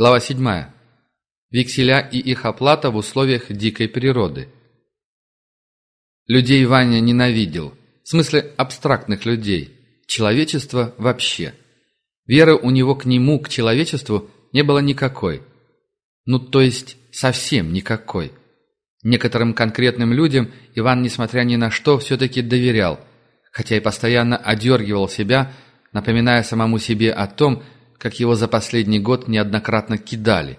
Глава 7. Векселя и их оплата в условиях дикой природы. Людей Ваня ненавидел. В смысле абстрактных людей. Человечество вообще. Веры у него к нему, к человечеству, не было никакой. Ну, то есть, совсем никакой. Некоторым конкретным людям Иван, несмотря ни на что, все-таки доверял, хотя и постоянно одергивал себя, напоминая самому себе о том, как его за последний год неоднократно кидали.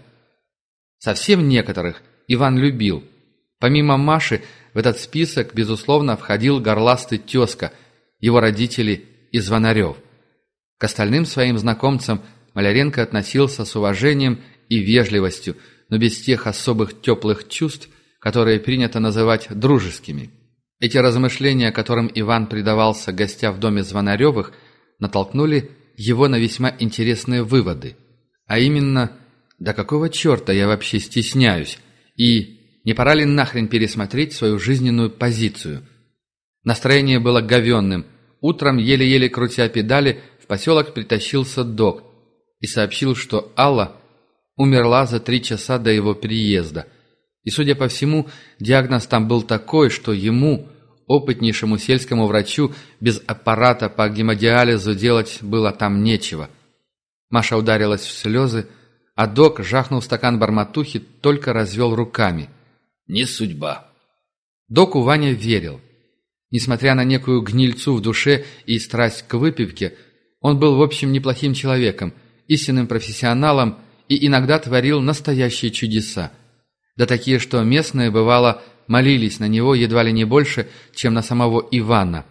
Совсем некоторых Иван любил. Помимо Маши, в этот список, безусловно, входил горластый тезка, его родители и Звонарев. К остальным своим знакомцам Маляренко относился с уважением и вежливостью, но без тех особых теплых чувств, которые принято называть дружескими. Эти размышления, которым Иван предавался, гостя в доме Звонаревых, натолкнули его на весьма интересные выводы. А именно, до какого черта я вообще стесняюсь? И не пора ли нахрен пересмотреть свою жизненную позицию? Настроение было говенным. Утром, еле-еле крутя педали, в поселок притащился док и сообщил, что Алла умерла за три часа до его приезда. И, судя по всему, диагноз там был такой, что ему, Опытнейшему сельскому врачу без аппарата по гемодиализу делать было там нечего. Маша ударилась в слезы, а док, жахнул стакан барматухи, только развел руками. «Не судьба». Доку Ваня верил. Несмотря на некую гнильцу в душе и страсть к выпивке, он был, в общем, неплохим человеком, истинным профессионалом и иногда творил настоящие чудеса. Да такие, что местные, бывало, молились на него едва ли не больше, чем на самого Ивана.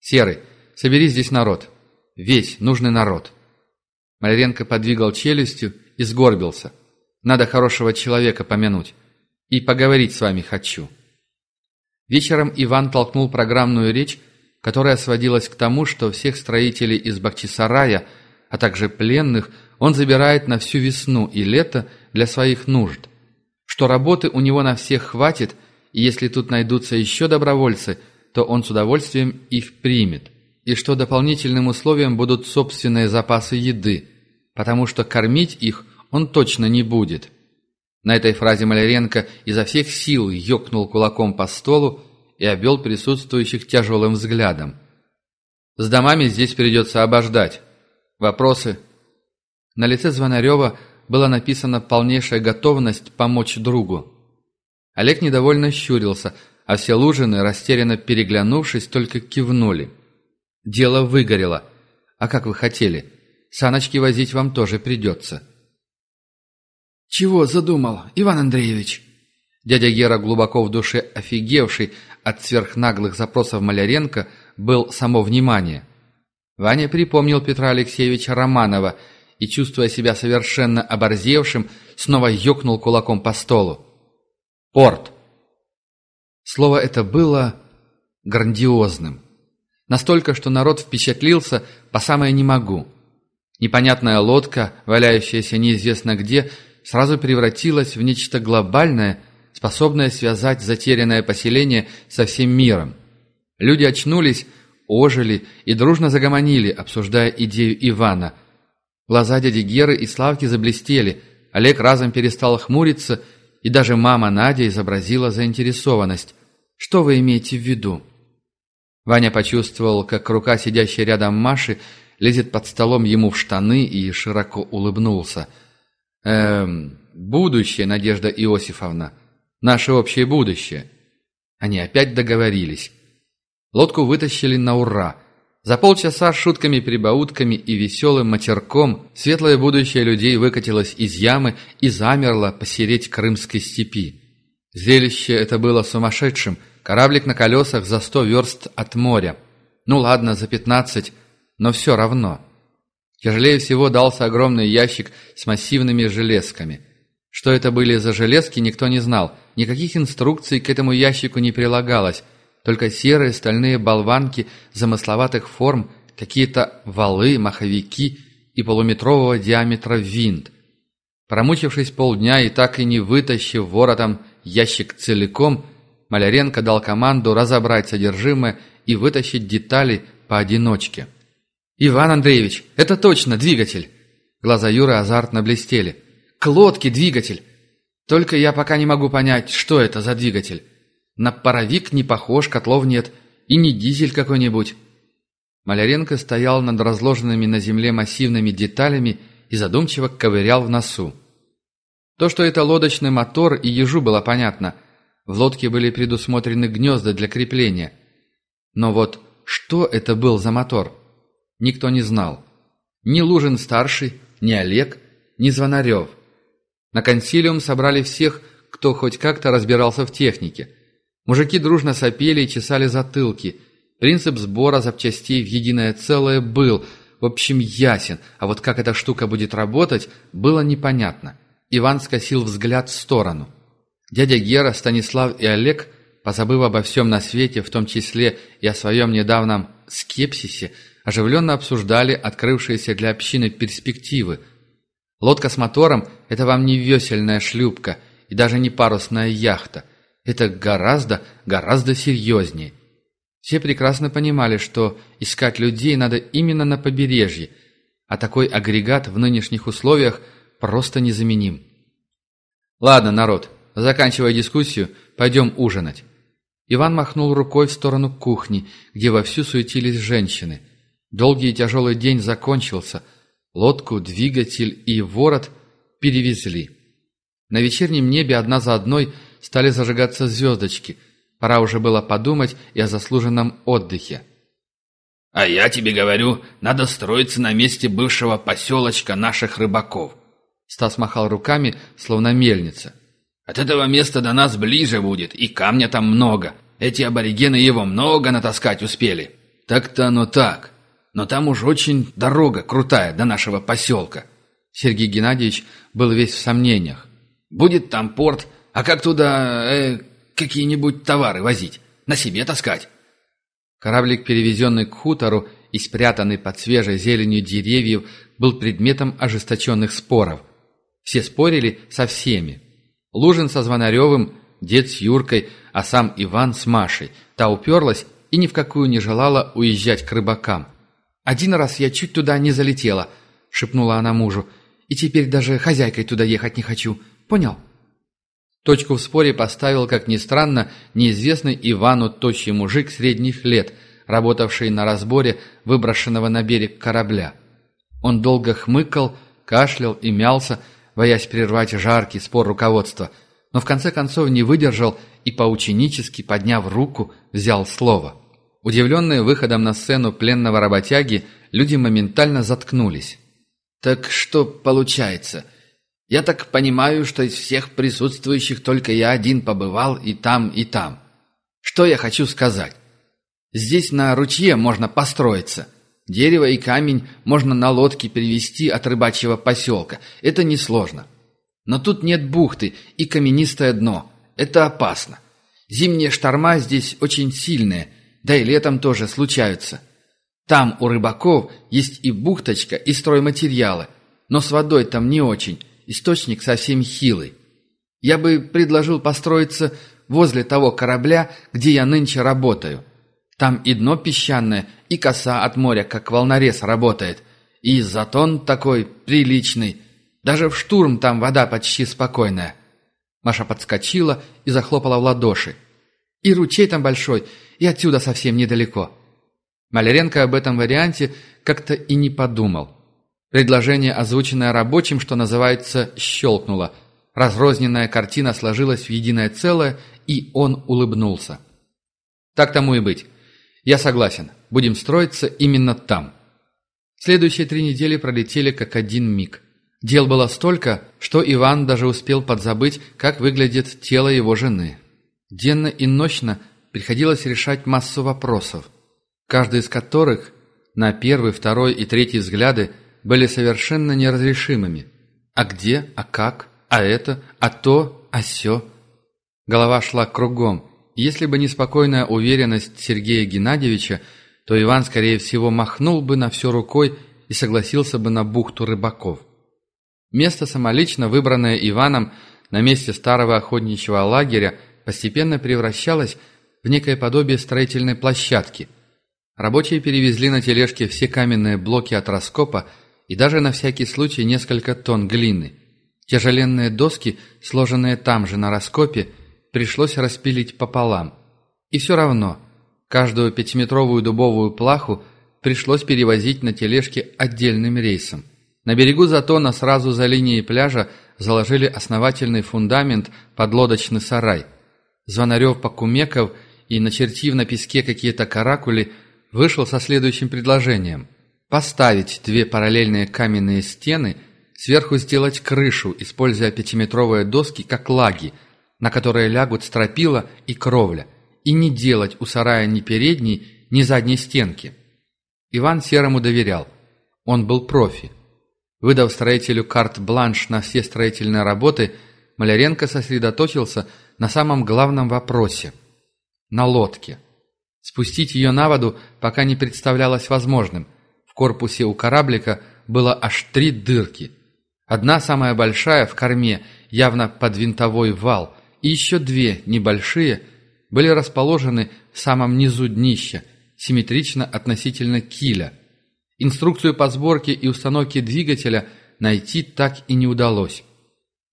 «Серый, собери здесь народ. Весь нужный народ». Маляренко подвигал челюстью и сгорбился. «Надо хорошего человека помянуть. И поговорить с вами хочу». Вечером Иван толкнул программную речь, которая сводилась к тому, что всех строителей из Бахчисарая, а также пленных, он забирает на всю весну и лето для своих нужд что работы у него на всех хватит, и если тут найдутся еще добровольцы, то он с удовольствием их примет, и что дополнительным условием будут собственные запасы еды, потому что кормить их он точно не будет. На этой фразе Маляренко изо всех сил ёкнул кулаком по столу и обвел присутствующих тяжелым взглядом. «С домами здесь придется обождать. Вопросы?» На лице Звонарева – была написана полнейшая готовность помочь другу. Олег недовольно щурился, а все лужины, растерянно переглянувшись, только кивнули. «Дело выгорело. А как вы хотели? Саночки возить вам тоже придется». «Чего задумал, Иван Андреевич?» Дядя Гера, глубоко в душе офигевший от сверхнаглых запросов Маляренко, был само внимание. Ваня припомнил Петра Алексеевича Романова – и, чувствуя себя совершенно оборзевшим, снова ёкнул кулаком по столу. «Порт!» Слово это было грандиозным. Настолько, что народ впечатлился по самое «не могу». Непонятная лодка, валяющаяся неизвестно где, сразу превратилась в нечто глобальное, способное связать затерянное поселение со всем миром. Люди очнулись, ожили и дружно загомонили, обсуждая идею Ивана, Глаза дяди Геры и Славки заблестели. Олег разом перестал хмуриться, и даже мама Надя изобразила заинтересованность. «Что вы имеете в виду?» Ваня почувствовал, как рука, сидящая рядом Маши, лезет под столом ему в штаны и широко улыбнулся. «Эм, будущее, Надежда Иосифовна. Наше общее будущее». Они опять договорились. Лодку вытащили на ура – за полчаса с шутками-прибаутками и веселым матерком светлое будущее людей выкатилось из ямы и замерло посереть крымской степи. Зрелище это было сумасшедшим. Кораблик на колесах за сто верст от моря. Ну ладно, за пятнадцать, но все равно. Тяжелее всего дался огромный ящик с массивными железками. Что это были за железки, никто не знал. Никаких инструкций к этому ящику не прилагалось. Только серые стальные болванки замысловатых форм, какие-то валы, маховики и полуметрового диаметра винт. Промучившись полдня и так и не вытащив воротом ящик целиком, Маляренко дал команду разобрать содержимое и вытащить детали поодиночке. «Иван Андреевич, это точно двигатель!» Глаза Юры азартно блестели. «К лодке двигатель! Только я пока не могу понять, что это за двигатель. На паровик не похож, котлов нет, и не дизель какой-нибудь». Маляренко стоял над разложенными на земле массивными деталями и задумчиво ковырял в носу. То, что это лодочный мотор, и ежу было понятно. В лодке были предусмотрены гнезда для крепления. Но вот что это был за мотор? Никто не знал. Ни Лужин-старший, ни Олег, ни Звонарев. На консилиум собрали всех, кто хоть как-то разбирался в технике. Мужики дружно сопели и чесали затылки. Принцип сбора запчастей в единое целое был, в общем, ясен, а вот как эта штука будет работать, было непонятно. Иван скосил взгляд в сторону. Дядя Гера, Станислав и Олег, позабыв обо всем на свете, в том числе и о своем недавнем скепсисе, оживленно обсуждали открывшиеся для общины перспективы. Лодка с мотором – это вам не весельная шлюпка и даже не парусная яхта. Это гораздо, гораздо серьезнее. Все прекрасно понимали, что искать людей надо именно на побережье, а такой агрегат в нынешних условиях – просто незаменим. Ладно, народ, заканчивая дискуссию, пойдем ужинать. Иван махнул рукой в сторону кухни, где вовсю суетились женщины. Долгий и тяжелый день закончился. Лодку, двигатель и ворот перевезли. На вечернем небе одна за одной стали зажигаться звездочки. Пора уже было подумать и о заслуженном отдыхе. «А я тебе говорю, надо строиться на месте бывшего поселочка наших рыбаков. Стас махал руками, словно мельница. «От этого места до нас ближе будет, и камня там много. Эти аборигены его много натаскать успели». «Так-то оно так. Но там уж очень дорога крутая до нашего поселка». Сергей Геннадьевич был весь в сомнениях. «Будет там порт, а как туда э, какие-нибудь товары возить? На себе таскать?» Кораблик, перевезенный к хутору и спрятанный под свежей зеленью деревьев, был предметом ожесточенных споров – все спорили со всеми. Лужин со Звонаревым, дед с Юркой, а сам Иван с Машей. Та уперлась и ни в какую не желала уезжать к рыбакам. «Один раз я чуть туда не залетела», — шепнула она мужу. «И теперь даже хозяйкой туда ехать не хочу. Понял?» Точку в споре поставил, как ни странно, неизвестный Ивану тощий мужик средних лет, работавший на разборе выброшенного на берег корабля. Он долго хмыкал, кашлял и мялся, боясь прервать жаркий спор руководства, но в конце концов не выдержал и поученически, подняв руку, взял слово. Удивленные выходом на сцену пленного работяги, люди моментально заткнулись. «Так что получается? Я так понимаю, что из всех присутствующих только я один побывал и там, и там. Что я хочу сказать? Здесь на ручье можно построиться». Дерево и камень можно на лодке перевести от рыбачьего поселка. Это несложно. Но тут нет бухты и каменистое дно. Это опасно. Зимние шторма здесь очень сильные, да и летом тоже случаются. Там у рыбаков есть и бухточка, и стройматериалы, но с водой там не очень, источник совсем хилый. Я бы предложил построиться возле того корабля, где я нынче работаю – там и дно песчаное, и коса от моря, как волнорез, работает. И затон такой приличный. Даже в штурм там вода почти спокойная. Маша подскочила и захлопала в ладоши. И ручей там большой, и отсюда совсем недалеко. Маляренко об этом варианте как-то и не подумал. Предложение, озвученное рабочим, что называется, щелкнуло. Разрозненная картина сложилась в единое целое, и он улыбнулся. Так тому и быть. Я согласен. Будем строиться именно там. Следующие три недели пролетели как один миг. Дел было столько, что Иван даже успел подзабыть, как выглядит тело его жены. Денно и ночно приходилось решать массу вопросов, каждый из которых на первый, второй и третий взгляды были совершенно неразрешимыми. А где, а как, а это, а то, а сё. Голова шла кругом, если бы не спокойная уверенность Сергея Геннадьевича, то Иван, скорее всего, махнул бы на все рукой и согласился бы на бухту рыбаков. Место, самолично выбранное Иваном на месте старого охотничьего лагеря, постепенно превращалось в некое подобие строительной площадки. Рабочие перевезли на тележке все каменные блоки от раскопа и даже на всякий случай несколько тонн глины. Тяжеленные доски, сложенные там же на раскопе, пришлось распилить пополам. И все равно, каждую пятиметровую дубовую плаху пришлось перевозить на тележке отдельным рейсом. На берегу Затона сразу за линией пляжа заложили основательный фундамент под лодочный сарай. Звонарев-Покумеков и, начертив на песке какие-то каракули, вышел со следующим предложением. Поставить две параллельные каменные стены, сверху сделать крышу, используя пятиметровые доски как лаги, на которые лягут стропила и кровля, и не делать у сарая ни передней, ни задней стенки. Иван Серому доверял. Он был профи. Выдав строителю карт-бланш на все строительные работы, Маляренко сосредоточился на самом главном вопросе – на лодке. Спустить ее на воду пока не представлялось возможным. В корпусе у кораблика было аж три дырки. Одна самая большая в корме, явно под винтовой вал, и еще две, небольшие, были расположены в самом низу днища, симметрично относительно киля – Инструкцию по сборке и установке двигателя найти так и не удалось.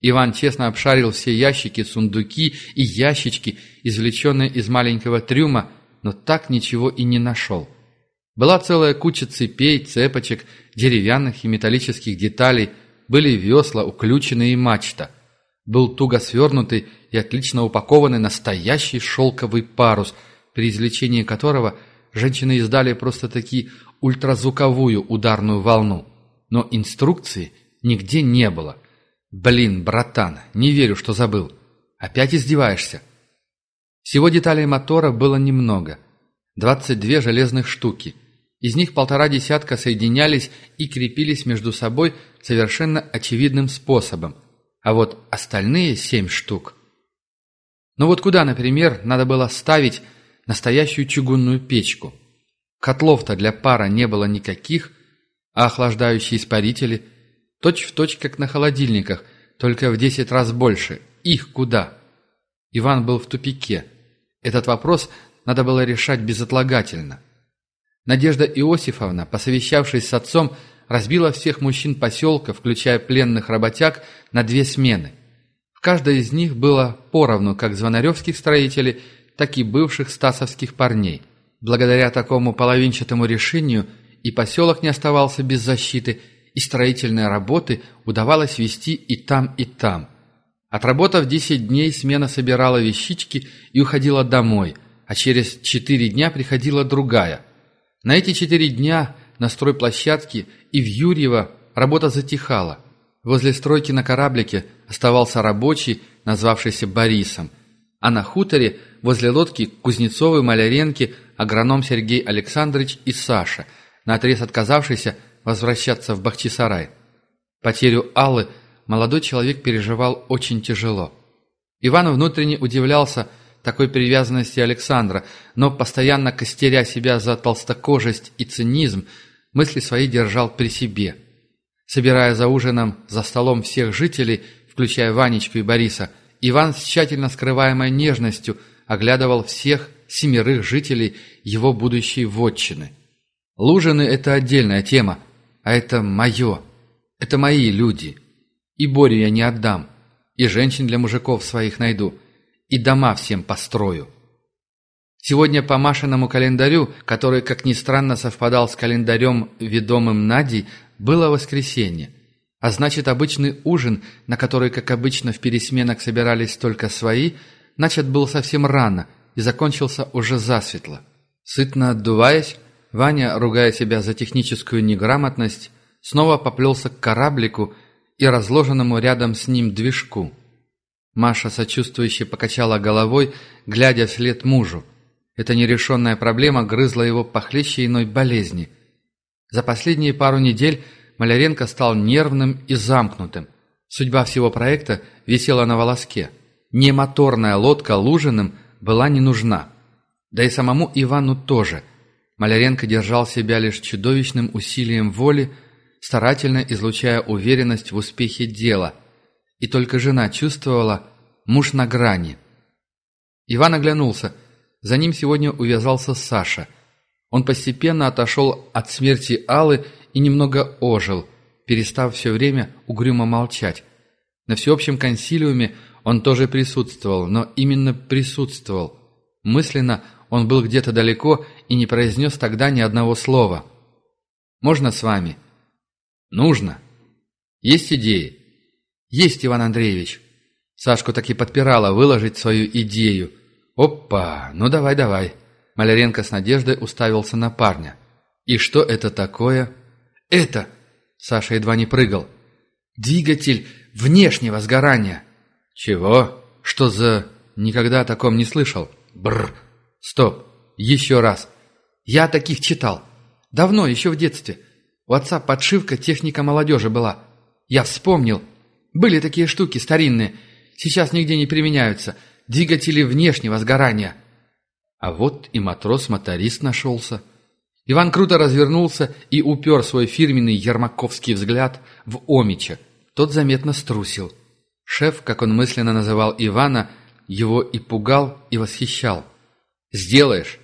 Иван честно обшарил все ящики, сундуки и ящички, извлеченные из маленького трюма, но так ничего и не нашел. Была целая куча цепей, цепочек, деревянных и металлических деталей, были весла, уключенные и мачта. Был туго свернутый и отлично упакованный настоящий шелковый парус, при извлечении которого женщины издали просто такие ультразвуковую ударную волну. Но инструкции нигде не было. Блин, братан, не верю, что забыл. Опять издеваешься? Всего деталей мотора было немного. 22 железных штуки. Из них полтора десятка соединялись и крепились между собой совершенно очевидным способом. А вот остальные семь штук... Ну вот куда, например, надо было ставить настоящую чугунную печку? Котлов-то для пара не было никаких, а охлаждающие испарители точь-в-точь, точь, как на холодильниках, только в десять раз больше. Их куда? Иван был в тупике. Этот вопрос надо было решать безотлагательно. Надежда Иосифовна, посовещавшись с отцом, разбила всех мужчин поселка, включая пленных работяг, на две смены. В каждой из них было поровну как звонаревских строителей, так и бывших стасовских парней. Благодаря такому половинчатому решению и поселок не оставался без защиты, и строительные работы удавалось вести и там, и там. Отработав 10 дней, смена собирала вещички и уходила домой, а через 4 дня приходила другая. На эти 4 дня на стройплощадке и в Юрьево работа затихала. Возле стройки на кораблике оставался рабочий, назвавшийся Борисом, а на хуторе возле лодки Кузнецовой Маляренки агроном Сергей Александрович и Саша, наотрез отказавшийся возвращаться в Бахчисарай. Потерю Аллы молодой человек переживал очень тяжело. Иван внутренне удивлялся такой привязанности Александра, но, постоянно костеря себя за толстокожесть и цинизм, мысли свои держал при себе. Собирая за ужином за столом всех жителей, включая Ванечку и Бориса, Иван с тщательно скрываемой нежностью оглядывал всех семерых жителей его будущей вотчины. Лужины – это отдельная тема, а это мое. Это мои люди. И Борю я не отдам, и женщин для мужиков своих найду, и дома всем построю. Сегодня по Машиному календарю, который, как ни странно, совпадал с календарем, ведомым Надей, было воскресенье. А значит, обычный ужин, на который, как обычно, в пересменах собирались только свои, начат был совсем рано – и закончился уже засветло. Сытно отдуваясь, Ваня, ругая себя за техническую неграмотность, снова поплелся к кораблику и разложенному рядом с ним движку. Маша сочувствующе покачала головой, глядя вслед мужу. Эта нерешенная проблема грызла его похлеще иной болезни. За последние пару недель Маляренко стал нервным и замкнутым. Судьба всего проекта висела на волоске. Не моторная лодка Лужиным – была не нужна. Да и самому Ивану тоже. Маляренко держал себя лишь чудовищным усилием воли, старательно излучая уверенность в успехе дела. И только жена чувствовала муж на грани. Иван оглянулся. За ним сегодня увязался Саша. Он постепенно отошел от смерти Аллы и немного ожил. перестав все время угрюмо молчать. На всеобщем консилиуме он тоже присутствовал, но именно присутствовал. Мысленно он был где-то далеко и не произнес тогда ни одного слова. «Можно с вами?» «Нужно. Есть идеи?» «Есть, Иван Андреевич». Сашку таки подпирала выложить свою идею. «Опа! Ну давай-давай!» Маляренко с надеждой уставился на парня. «И что это такое?» «Это!» Саша едва не прыгал. «Двигатель внешнего сгорания». «Чего? Что за...» «Никогда о таком не слышал». Бррр. Стоп. Еще раз. Я таких читал. Давно, еще в детстве. У отца подшивка техника молодежи была. Я вспомнил. Были такие штуки старинные. Сейчас нигде не применяются. Двигатели внешнего сгорания. А вот и матрос-моторист нашелся. Иван круто развернулся и упер свой фирменный ермаковский взгляд в Омича. Тот заметно струсил. Шеф, как он мысленно называл Ивана, его и пугал, и восхищал. «Сделаешь?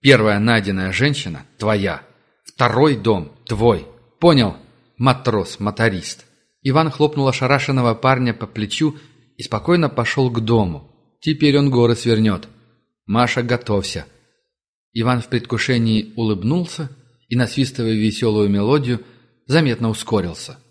Первая найденная женщина – твоя. Второй дом – твой. Понял? Матрос-моторист». Иван хлопнул ошарашенного парня по плечу и спокойно пошел к дому. Теперь он горы свернет. «Маша, готовься». Иван в предвкушении улыбнулся и, насвистывая веселую мелодию, заметно ускорился –